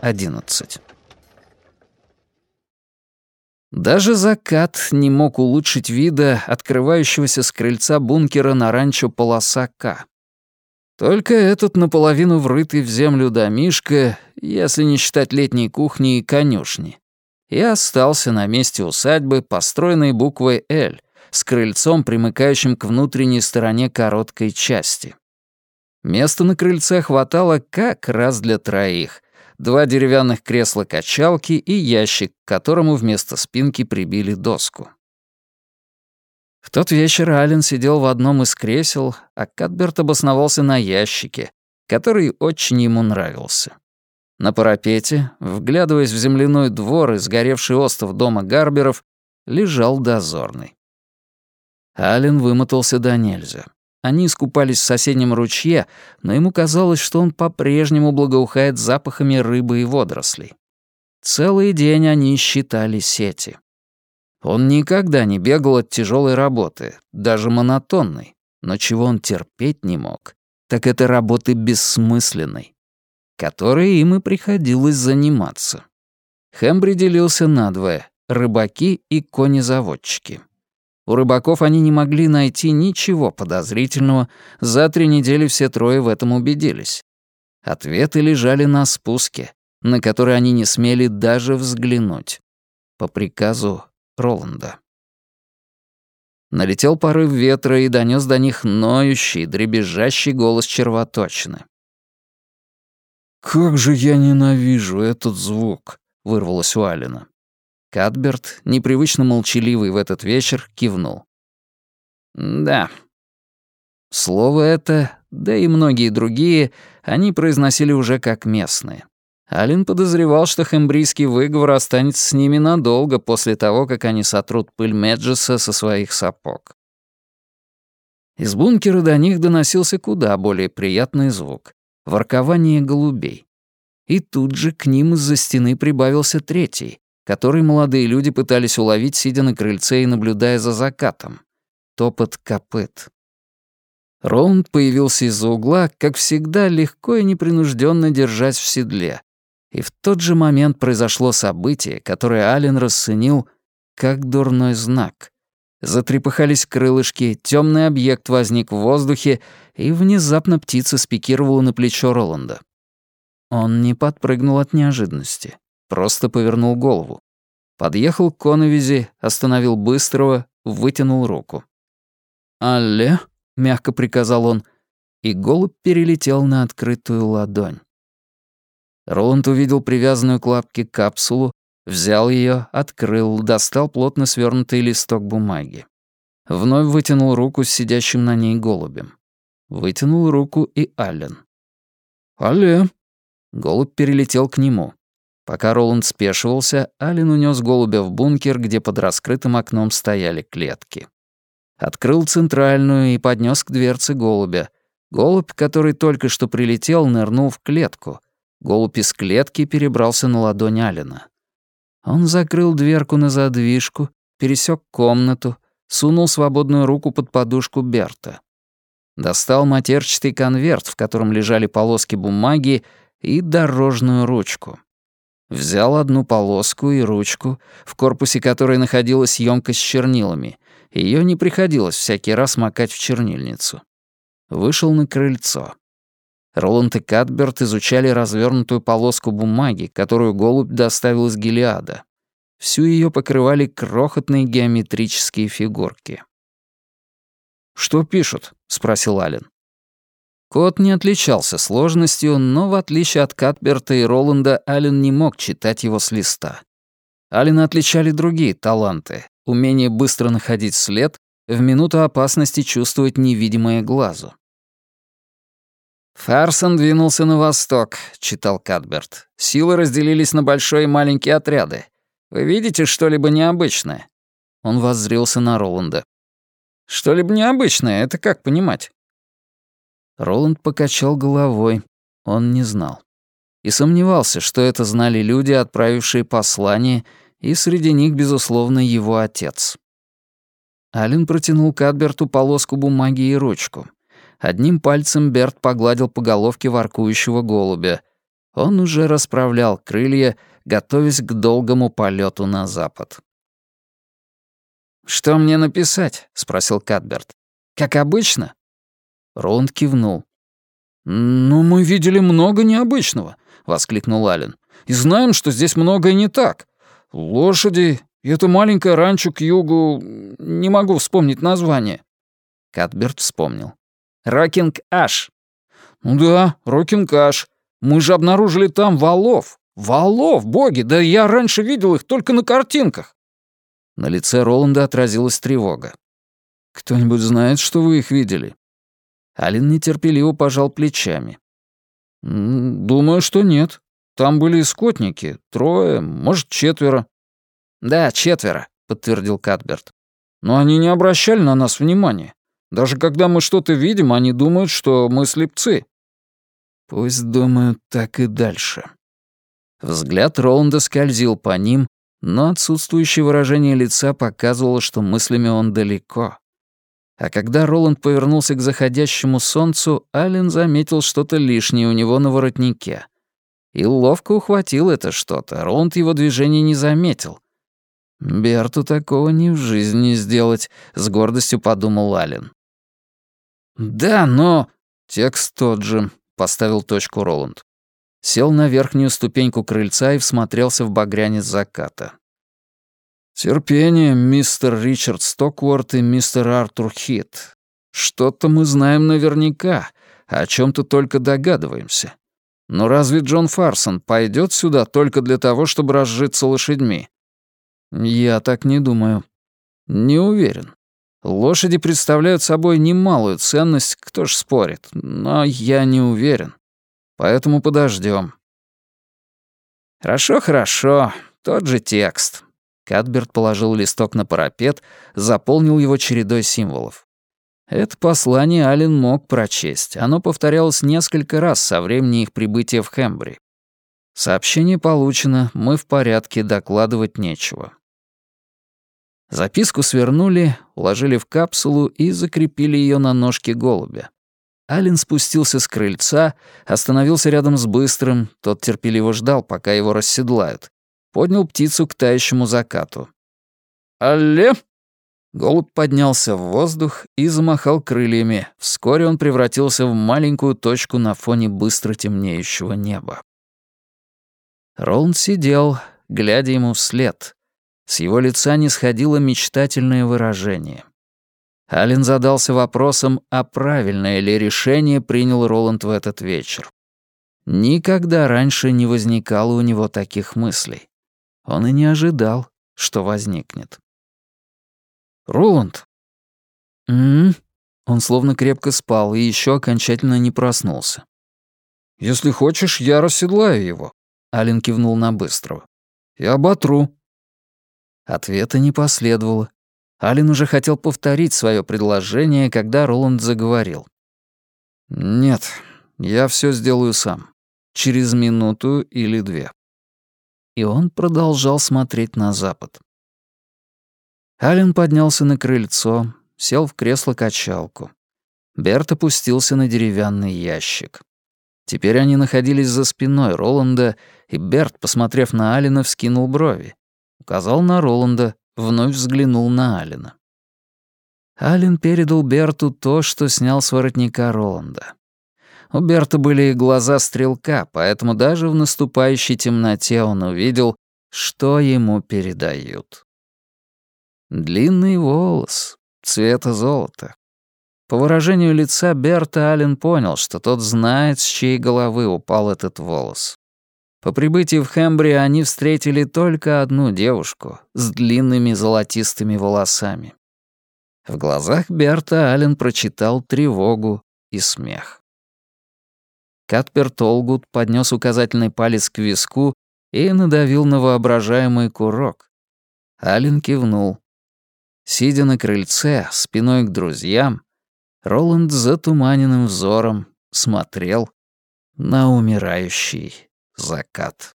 Одиннадцать. Даже закат не мог улучшить вида открывающегося с крыльца бункера на ранчо полоса К. Только этот наполовину врытый в землю домишко, если не считать летней кухни и конюшни, и остался на месте усадьбы, построенной буквой «Л», с крыльцом, примыкающим к внутренней стороне короткой части. Места на крыльце хватало как раз для троих. Два деревянных кресла-качалки и ящик, к которому вместо спинки прибили доску. В тот вечер Ален сидел в одном из кресел, а Катберт обосновался на ящике, который очень ему нравился. На парапете, вглядываясь в земляной двор и сгоревший остров дома Гарберов, лежал дозорный. Ален вымотался до нельзя. Они искупались в соседнем ручье, но ему казалось, что он по-прежнему благоухает запахами рыбы и водорослей. Целый день они считали сети. Он никогда не бегал от тяжелой работы, даже монотонной, но чего он терпеть не мог, так это работы бессмысленной, которой им и приходилось заниматься. Хэмбри делился надвое — рыбаки и конезаводчики. У рыбаков они не могли найти ничего подозрительного, за три недели все трое в этом убедились. Ответы лежали на спуске, на который они не смели даже взглянуть. По приказу Роланда. Налетел порыв ветра и донес до них ноющий, дребезжащий голос червоточины. «Как же я ненавижу этот звук!» — вырвалось у Алина. Кадберт, непривычно молчаливый в этот вечер, кивнул. «Да». Слово это, да и многие другие, они произносили уже как местные. Алин подозревал, что хембрийский выговор останется с ними надолго после того, как они сотрут пыль Меджеса со своих сапог. Из бункера до них доносился куда более приятный звук — воркование голубей. И тут же к ним из-за стены прибавился третий, который молодые люди пытались уловить, сидя на крыльце и наблюдая за закатом. Топот копыт. Роланд появился из-за угла, как всегда, легко и непринужденно держась в седле, и в тот же момент произошло событие, которое Ален расценил как дурной знак. Затрепыхались крылышки, темный объект возник в воздухе, и внезапно птица спикировала на плечо Роланда. Он не подпрыгнул от неожиданности, просто повернул голову. Подъехал к коновизи, остановил быстрого, вытянул руку. «Алле?» — мягко приказал он, и голубь перелетел на открытую ладонь. Роланд увидел привязанную к лапке капсулу, взял ее, открыл, достал плотно свернутый листок бумаги. Вновь вытянул руку с сидящим на ней голубем. Вытянул руку и Аллен. «Алле!» Голубь перелетел к нему. Пока Роланд спешивался, Аллен унес голубя в бункер, где под раскрытым окном стояли клетки. Открыл центральную и поднес к дверце голубя. Голубь, который только что прилетел, нырнул в клетку, Голубь из клетки перебрался на ладонь Алина. Он закрыл дверку на задвижку, пересек комнату, сунул свободную руку под подушку Берта. Достал матерчатый конверт, в котором лежали полоски бумаги, и дорожную ручку. Взял одну полоску и ручку, в корпусе которой находилась емкость с чернилами. Ее не приходилось всякий раз макать в чернильницу. Вышел на крыльцо. Роланд и Кадберт изучали развернутую полоску бумаги, которую голубь доставил из Гелиада. Всю ее покрывали крохотные геометрические фигурки. «Что пишут?» — спросил Ален. Код не отличался сложностью, но в отличие от Кадберта и Роланда, Ален не мог читать его с листа. Алена отличали другие таланты — умение быстро находить след, в минуту опасности чувствовать невидимое глазу. «Фарсон двинулся на восток», — читал Кадберт. «Силы разделились на большие и маленькие отряды. Вы видите что-либо необычное?» Он воззрился на Роланда. «Что-либо необычное, это как понимать?» Роланд покачал головой. Он не знал. И сомневался, что это знали люди, отправившие послание, и среди них, безусловно, его отец. Ален протянул Кадберту полоску бумаги и ручку. Одним пальцем Берт погладил по головке воркующего голубя. Он уже расправлял крылья, готовясь к долгому полету на запад. «Что мне написать?» — спросил Катберт. «Как обычно?» Роланд кивнул. «Ну, мы видели много необычного», — воскликнул Ален. «И знаем, что здесь многое не так. Лошади это маленькое ранчо к югу... Не могу вспомнить название». Катберт вспомнил. Рокинг Аш. Ну да, Рокинг Аш. Мы же обнаружили там волов. Волов, боги, да я раньше видел их только на картинках. На лице Роланда отразилась тревога. «Кто-нибудь знает, что вы их видели?» Ален нетерпеливо пожал плечами. «Думаю, что нет. Там были скотники. Трое, может, четверо». «Да, четверо», — подтвердил Катберт. «Но они не обращали на нас внимания. Даже когда мы что-то видим, они думают, что мы слепцы». «Пусть думают так и дальше». Взгляд Роланда скользил по ним, но отсутствующее выражение лица показывало, что мыслями он далеко. А когда Роланд повернулся к заходящему солнцу, Ален заметил что-то лишнее у него на воротнике. И ловко ухватил это что-то, Роланд его движения не заметил. «Берту такого ни в жизни сделать», — с гордостью подумал Ален. «Да, но...» «Текст тот же», — поставил точку Роланд. Сел на верхнюю ступеньку крыльца и всмотрелся в багрянец заката. «Терпение, мистер Ричард Стокворт и мистер Артур Хит. Что-то мы знаем наверняка, о чем то только догадываемся. Но разве Джон Фарсон пойдет сюда только для того, чтобы разжиться лошадьми? Я так не думаю. Не уверен. Лошади представляют собой немалую ценность, кто ж спорит, но я не уверен. Поэтому подождем. Хорошо, хорошо, тот же текст. Кадберт положил листок на парапет, заполнил его чередой символов. Это послание Ален мог прочесть. Оно повторялось несколько раз со времени их прибытия в Хембри. Сообщение получено, мы в порядке, докладывать нечего. Записку свернули, уложили в капсулу и закрепили ее на ножке голубя. Ален спустился с крыльца, остановился рядом с Быстрым, тот терпеливо ждал, пока его расседлают. Поднял птицу к тающему закату. «Алле!» Голубь поднялся в воздух и замахал крыльями. Вскоре он превратился в маленькую точку на фоне быстро темнеющего неба. Роланд сидел, глядя ему вслед. С его лица не сходило мечтательное выражение. Ален задался вопросом, а правильное ли решение принял Роланд в этот вечер. Никогда раньше не возникало у него таких мыслей. Он и не ожидал, что возникнет. «Роланд!» «М -м Он словно крепко спал и еще окончательно не проснулся. «Если хочешь, я расседлаю его», — Ален кивнул на Быстрого. «Я оботру». Ответа не последовало. Ален уже хотел повторить свое предложение, когда Роланд заговорил. «Нет, я все сделаю сам. Через минуту или две». И он продолжал смотреть на запад. Ален поднялся на крыльцо, сел в кресло-качалку. Берт опустился на деревянный ящик. Теперь они находились за спиной Роланда, и Берт, посмотрев на Алина, вскинул брови. Указал на Роланда, вновь взглянул на Алина. Ален передал Берту то, что снял с воротника Роланда. У Берта были глаза стрелка, поэтому даже в наступающей темноте он увидел, что ему передают. Длинный волос, цвета золота. По выражению лица Берта Ален понял, что тот знает, с чьей головы упал этот волос. По прибытии в Хембри они встретили только одну девушку с длинными золотистыми волосами. В глазах Берта Аллен прочитал тревогу и смех. Катпер Толгут поднес указательный палец к виску и надавил на воображаемый курок. Аллен кивнул. Сидя на крыльце, спиной к друзьям, Роланд затуманенным взором смотрел на умирающий закат.